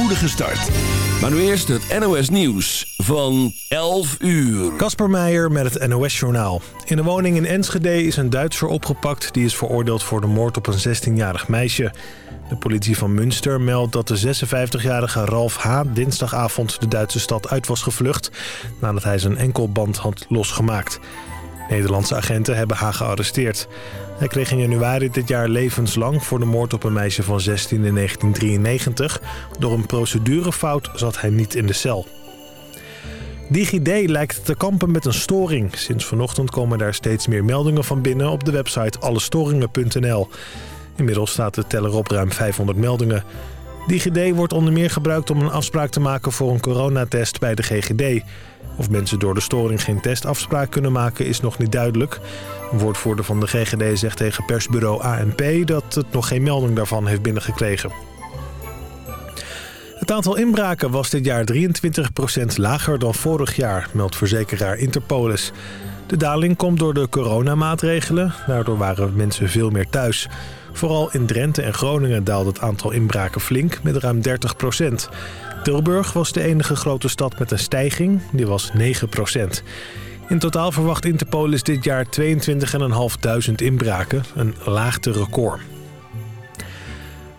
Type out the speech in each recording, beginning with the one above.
spoedige start. Maar nu eerst het NOS Nieuws van 11 uur. Kasper Meijer met het NOS Journaal. In een woning in Enschede is een Duitser opgepakt... die is veroordeeld voor de moord op een 16-jarig meisje. De politie van Münster meldt dat de 56-jarige Ralf H. dinsdagavond de Duitse stad uit was gevlucht... nadat hij zijn enkelband had losgemaakt. Nederlandse agenten hebben H. gearresteerd. Hij kreeg in januari dit jaar levenslang voor de moord op een meisje van 16 in 1993. Door een procedurefout zat hij niet in de cel. DigiD lijkt te kampen met een storing. Sinds vanochtend komen daar steeds meer meldingen van binnen op de website allestoringen.nl. Inmiddels staat de teller op ruim 500 meldingen. DigiD wordt onder meer gebruikt om een afspraak te maken voor een coronatest bij de GGD. Of mensen door de storing geen testafspraak kunnen maken is nog niet duidelijk. Een woordvoerder van de GGD zegt tegen persbureau ANP dat het nog geen melding daarvan heeft binnengekregen. Het aantal inbraken was dit jaar 23% lager dan vorig jaar, meldt verzekeraar Interpolis. De daling komt door de coronamaatregelen. Daardoor waren mensen veel meer thuis. Vooral in Drenthe en Groningen daalde het aantal inbraken flink met ruim 30% Tilburg was de enige grote stad met een stijging, die was 9% In totaal verwacht Interpolis dit jaar 22.500 inbraken, een laagte record.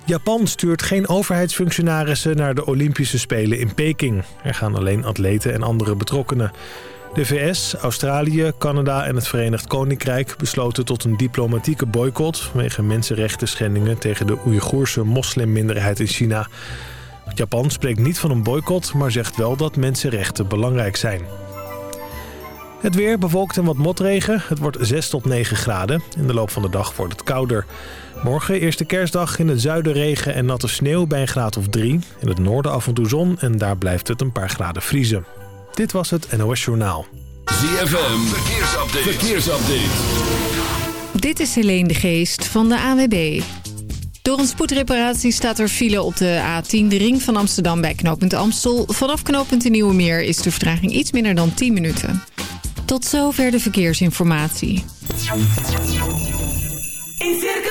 Japan stuurt geen overheidsfunctionarissen naar de Olympische Spelen in Peking. Er gaan alleen atleten en andere betrokkenen. De VS, Australië, Canada en het Verenigd Koninkrijk besloten tot een diplomatieke boycott... vanwege mensenrechten schendingen tegen de Oeigoerse moslimminderheid in China. Japan spreekt niet van een boycott, maar zegt wel dat mensenrechten belangrijk zijn. Het weer bewolkt en wat motregen. Het wordt 6 tot 9 graden. In de loop van de dag wordt het kouder. Morgen, eerste kerstdag, in het zuiden regen en natte sneeuw bij een graad of 3. In het noorden af en toe zon en daar blijft het een paar graden vriezen. Dit was het NOS Journaal. ZFM, verkeersupdate. verkeersupdate. Dit is Helene de Geest van de AWB. Door een spoedreparatie staat er file op de A10, de ring van Amsterdam bij knooppunt Amstel. Vanaf knooppunt de Nieuwe Meer is de vertraging iets minder dan 10 minuten. Tot zover de verkeersinformatie. In Circus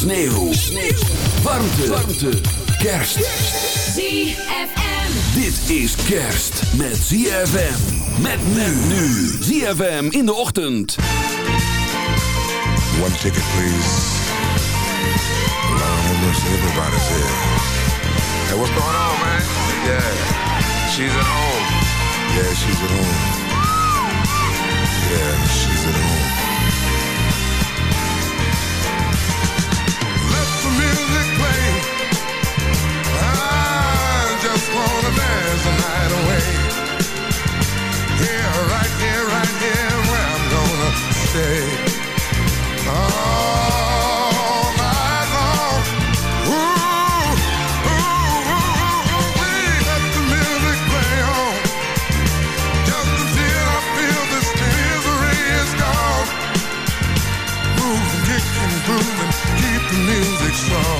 Sneeuw. Sneeuw. Warmte. Warmte. Kerst. ZFM. Dit is kerst met ZFM. Met men nu. ZFM in de ochtend. One ticket, please. Lord have mercy, everybody's here. Hey, what's going on, man? Yeah, she's at home. Yeah, she's at home. Yeah, she's at home. Here, right here, right here, where I'm gonna stay. All night long. Ooh, ooh, ooh, ooh, ooh, let the music play on. Just until I feel this misery is gone. Move kick and and keep the music strong.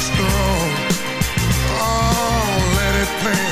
strong. Oh, let it play.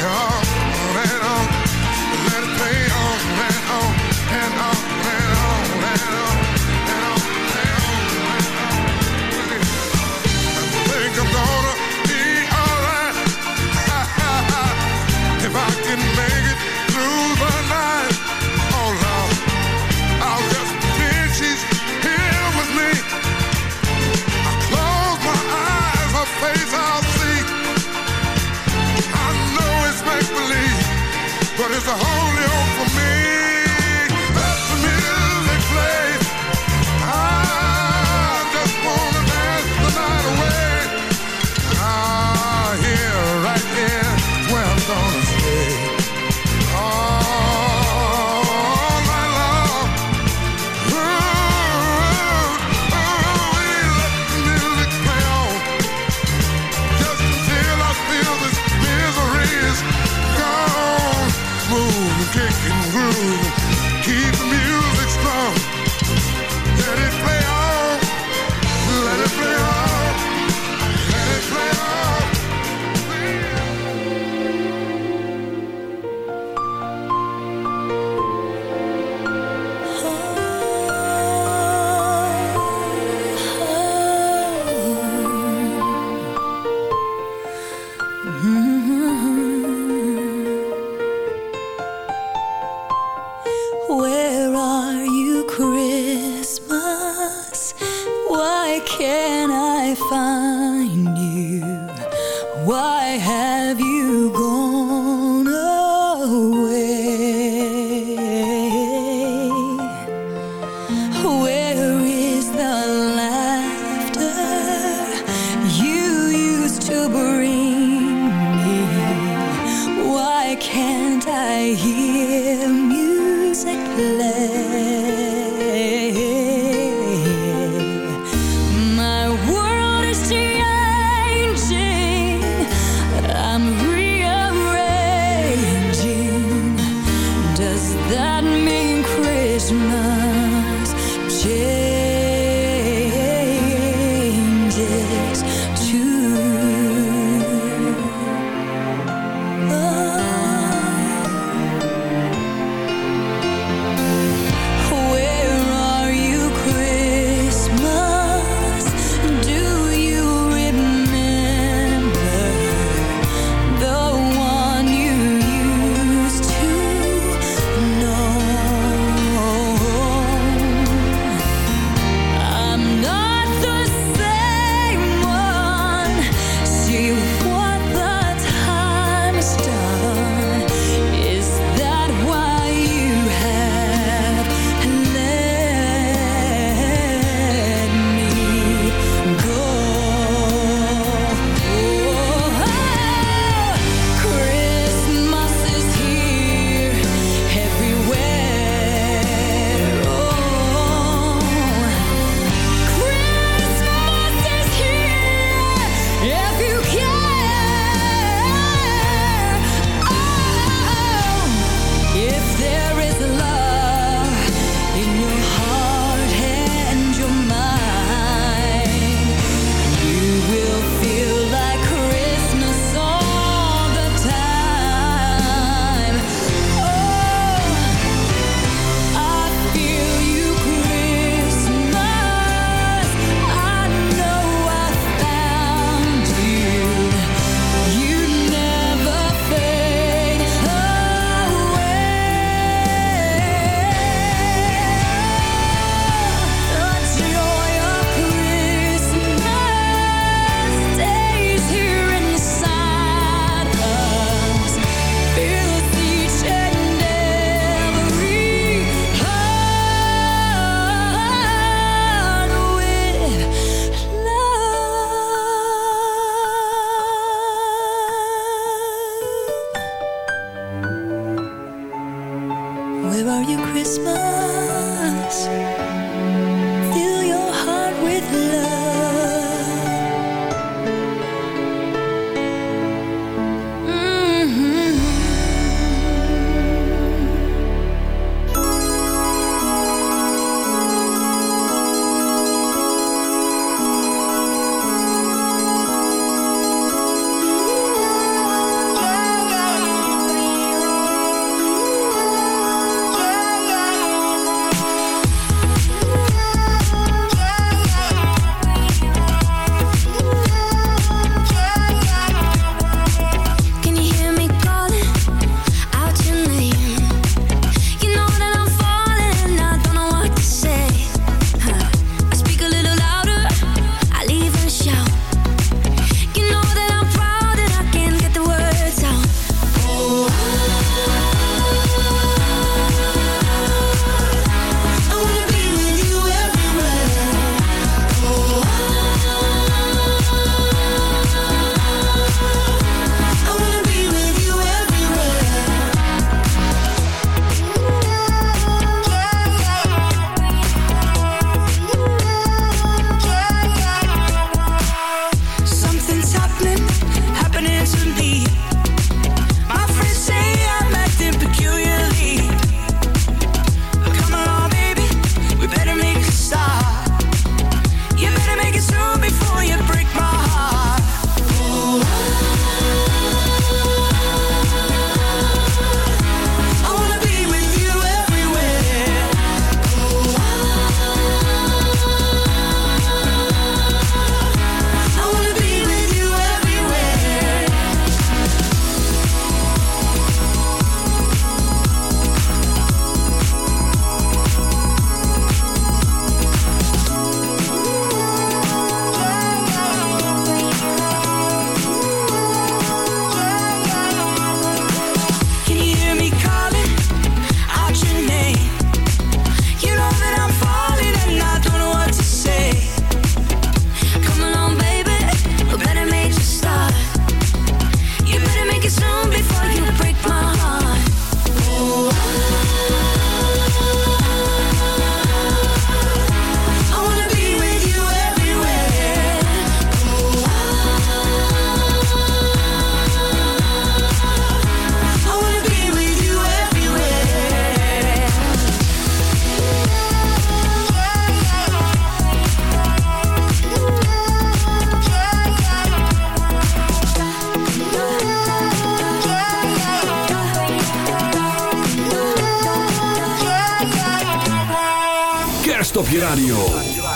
kerst op je radio.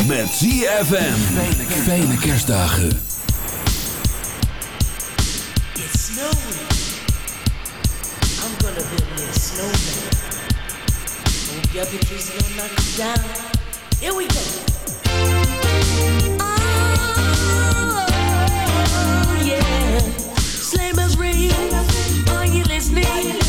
Met ZFM. Fijne kerstdagen. It's snowing. I'm gonna build me a snowman. Hope your bitches don't knock me down. Here we go. Oh, yeah. Slammers ring. Are you listening?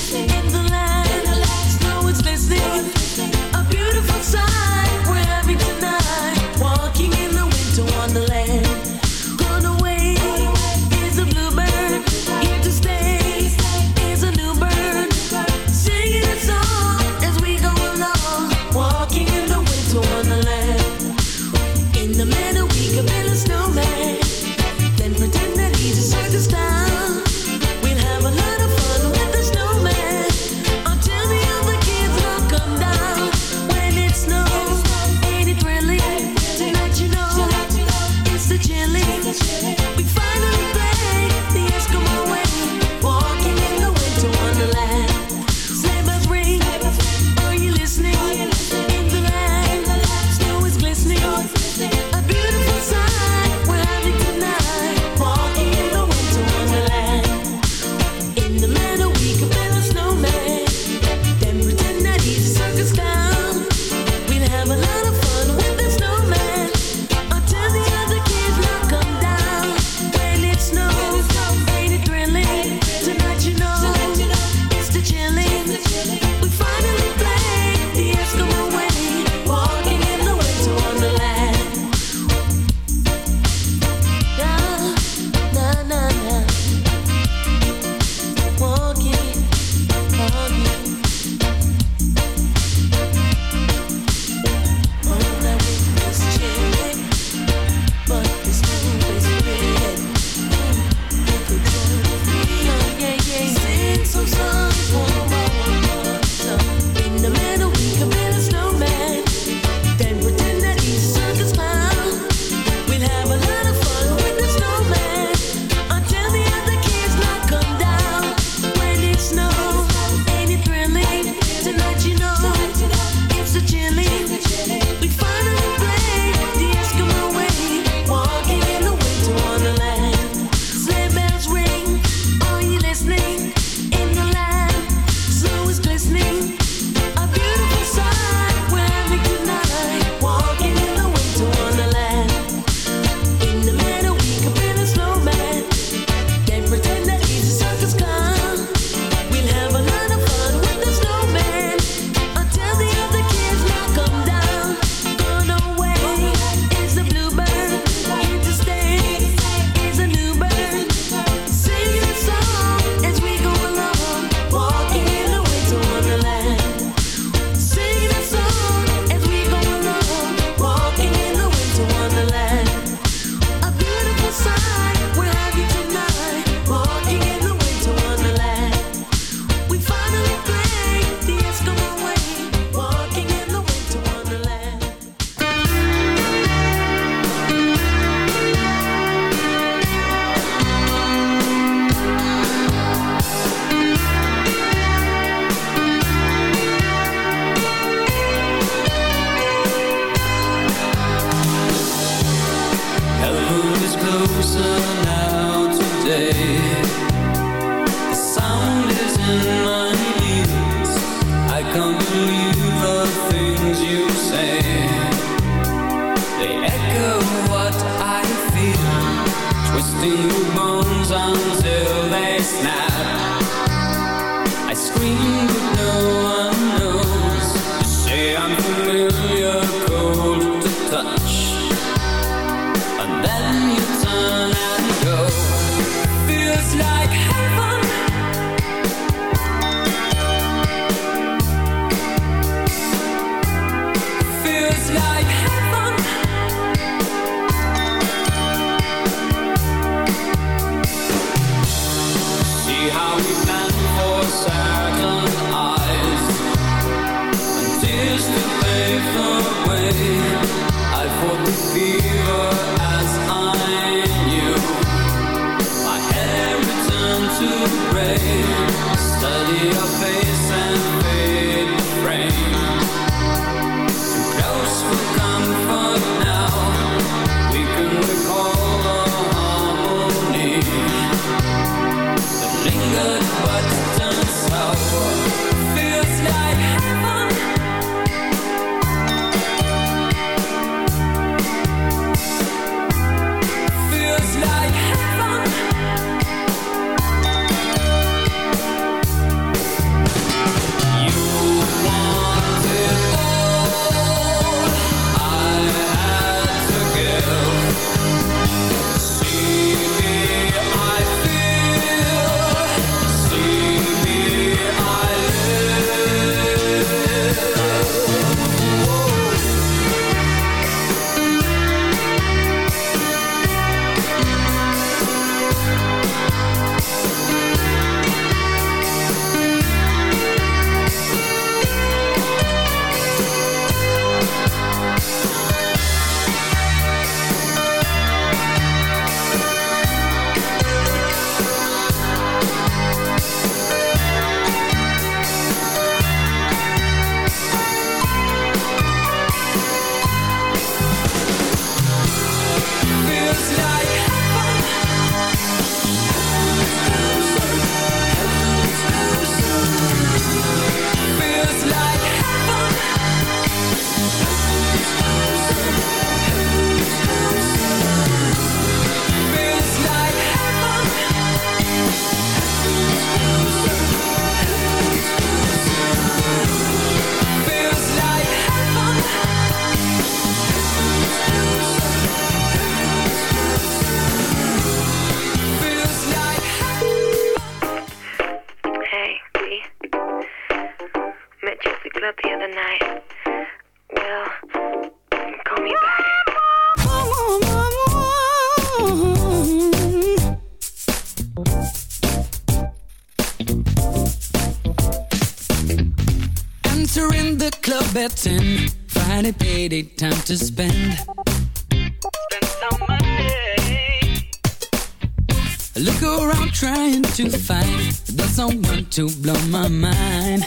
Around trying to find The someone to blow my mind.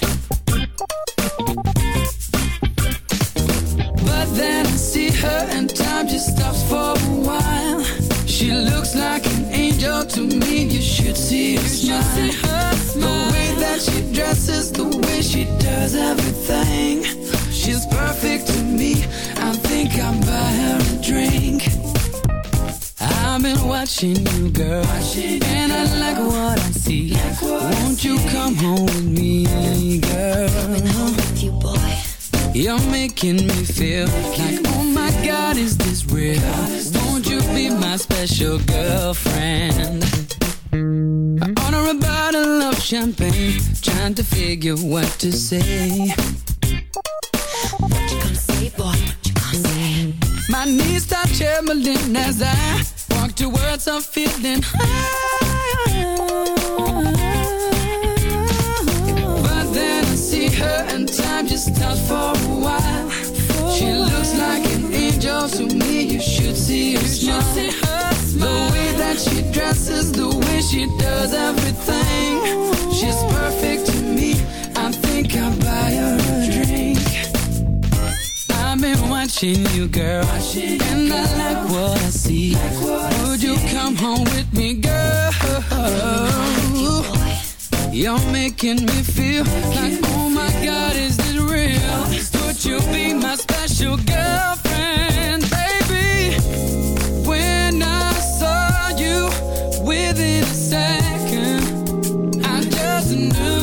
But then I see her and time just stops for a while. She looks like an angel to me. You should see her smile. The way that she dresses The way she does everything. She's perfect to me. I think I'll buy her a drink I've been watching you, girl, and I like what I see. Won't you come home with me, girl? With you, boy. You're making me feel like, oh my God, is this real? Won't you be my special girlfriend? I order a bottle of champagne, trying to figure what to say. What you gonna say, boy? What you gonna say? My knees start trembling as I walk towards a feeling high. But then I see her and time just stops for a while. She looks like an angel to me. You should see her smile. The way that she dresses, the way she does everything. Watching you, girl, and I like what I see. Like what Would you come home with me, girl? You're making me feel like, oh my God, is this real? Would you be my special girlfriend, baby? When I saw you within a second, I just knew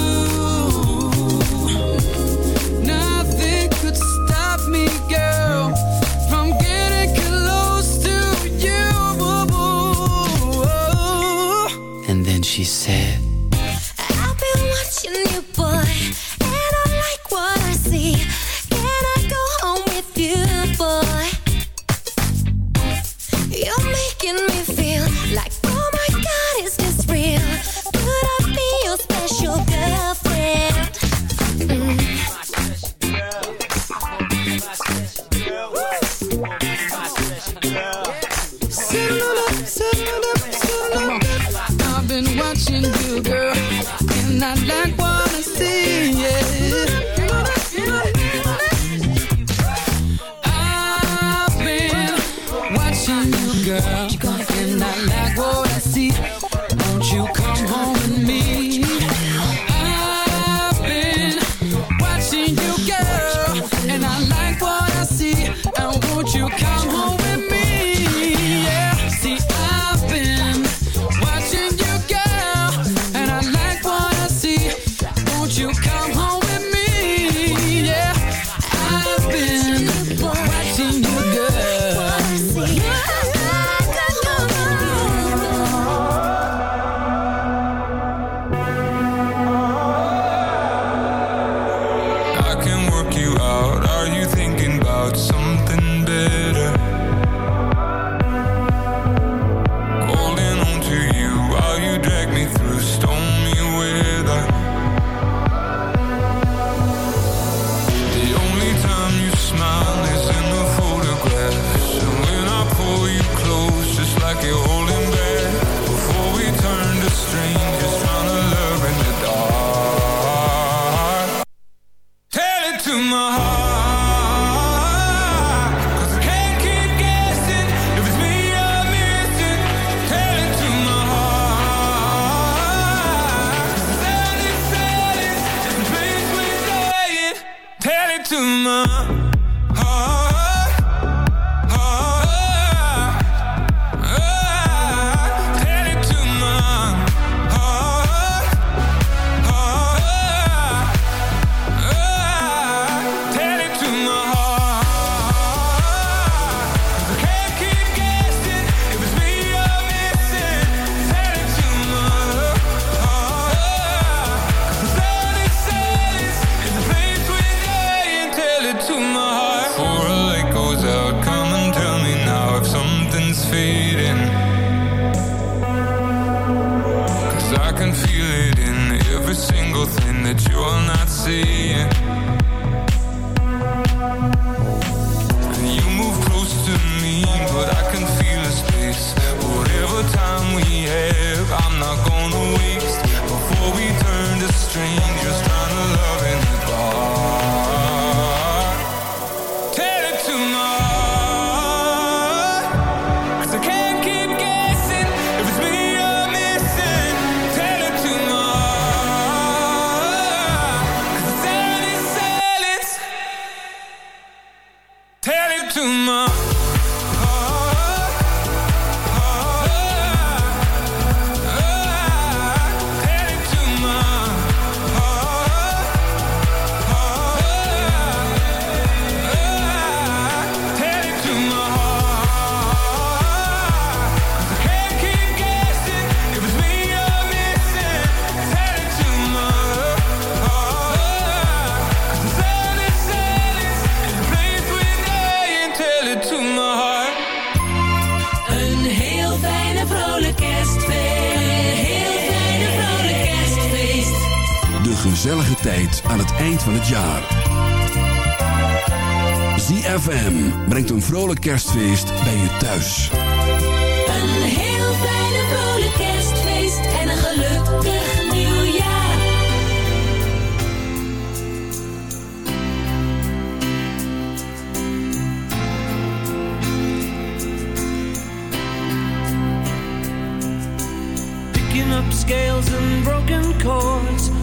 eind van het jaar. ZFM brengt een vrolijk kerstfeest bij je thuis. Een heel fijne vrolijk kerstfeest en een gelukkig nieuwjaar. Picking up scales and broken chords.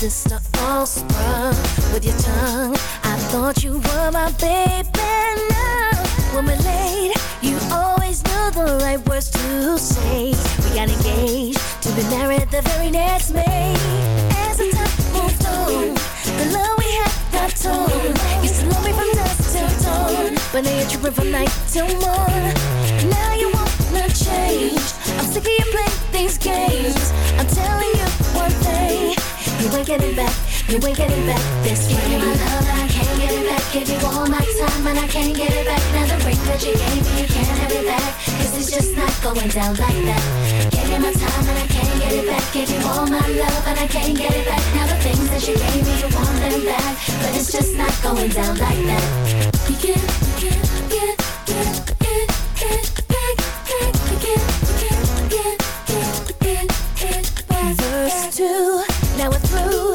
Sister all sprung with your tongue. I thought you were my baby. Now, when we laid, you always knew the right words to say. We got engaged to be married the very next May. As the time moved on, the love we had got torn. Used to love me from dusk till dawn, but now you're tripping from night till morn. Now you wanna change. I'm sick of you playing these games. You ain't getting back, you ain't getting back this you my love and I can't get it back. Give you all my time and I can't get it back. Now the ring that you gave me, you can't have it back. Cause it's just not going down like that. Give you my time and I can't get it back. Give you all my love and I can't get it back. Now the things that you gave me, you want them back. But it's just not going down like that. You can't, you can't, get, can't, can't, get, back. Two, now we're through.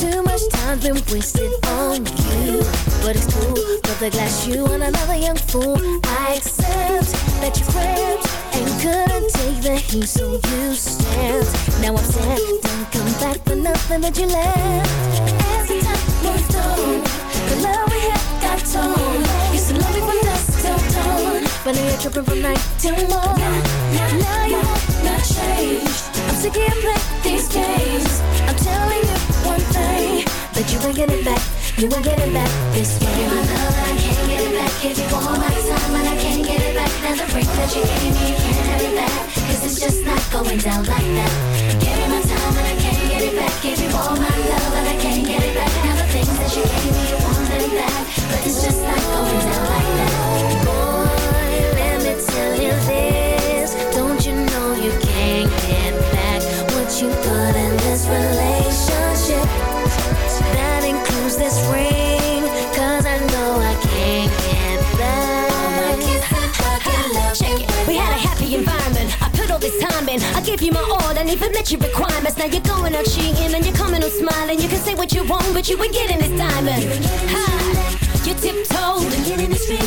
Too much time's been wasted on you. But it's cool, the glass you and another young fool. I accept that you cramped and couldn't take the heat, so you stand. Now I'm sad, don't come back for nothing that you left. As the time moved on, the love we had got torn. Used to love me from dusk till dawn, but now you're tripping from night till morn. Now you want not change. I'm sick of your play these games. I'm telling you one thing that you ain't getting back. You ain't getting back this you my love and I can't get it back. Give you all my time and I can't get it back. Now the ring that you gave me, you can't have it back. Cause it's just not going down like that. Give you my time and I can't get it back. Give you all my love and I can't get it back. Now the things that you gave me, you my all and even met your requirements. Now you're going out cheating and you're coming out smiling. You can say what you want, but you ain't getting this diamond. Ha! You're tiptoed.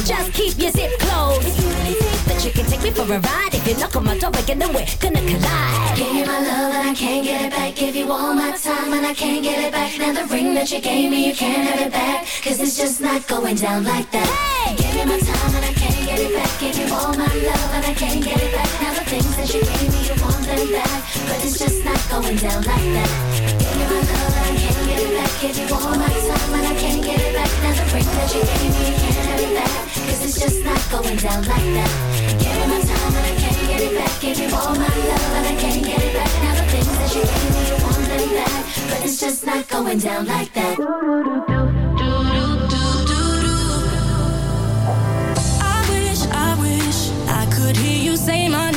Just keep your zip closed. If you really think that you can take me for a ride, if you knock on my door again, then we're gonna collide. Give you my love and I can't get it back. Give you all my time and I can't get it back. Now the ring that you gave me, you can't have it back. Cause it's just not going down like that. Give you my time and I can't get it back. Give you all my love and I can't get it back. Now the things that you gave me, you want back. But it's just not going down like that. Give you my love and I can't get it back. Give you all my time and I can't get it back. Now the ring that you gave me, you can't have it back. Cause it's just not going down like that. Give you my time and I can't get it back. Give you all my love and I can't get it back. Now the things that you gave me, you want them back. But it's just not going down like that. I wish, I wish I could hear you say my name.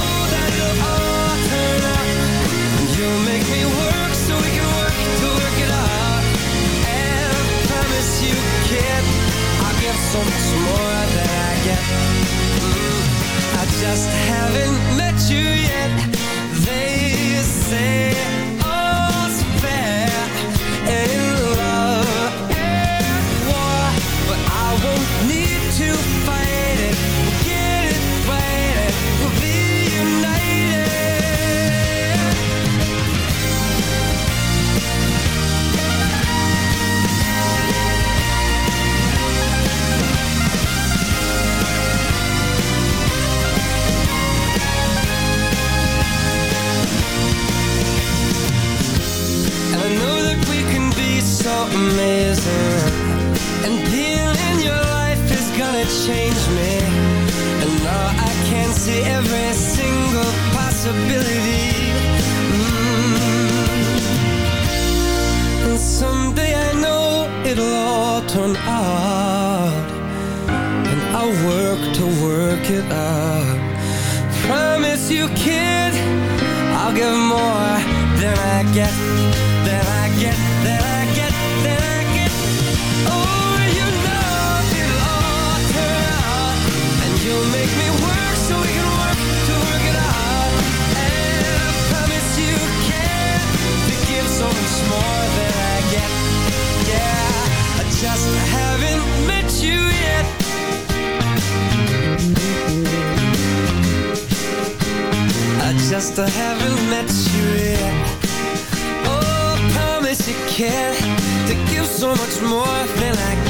more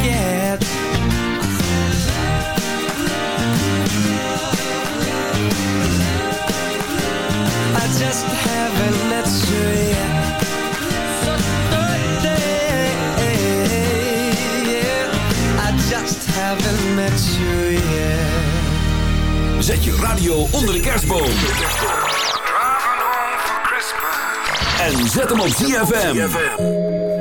get. I met you met you Zet je radio onder de kerstboom. En zet hem op ZFM.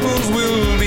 troubles will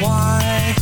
why.